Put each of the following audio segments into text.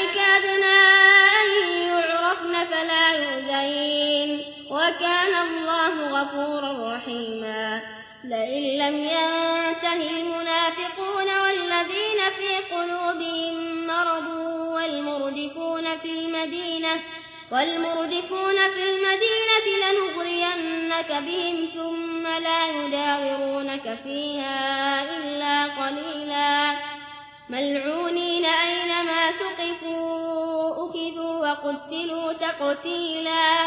ذلك أدنى أن يعرفن فلا يؤذين. وكان الله غفورا رحيما. لئن لم ينته المنافقون والذين في قلوبهم مرض والمردفون في المدينة والمردفون في المدينة لنغرينك بهم ثم لا يداورونك فيها إلا قليلا. ملعونين وقتلوا تقتيلا.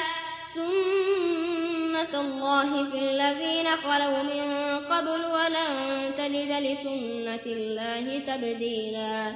سنة الله في الذين خلوا من قبل ولن تجد لسنة الله تبديلا.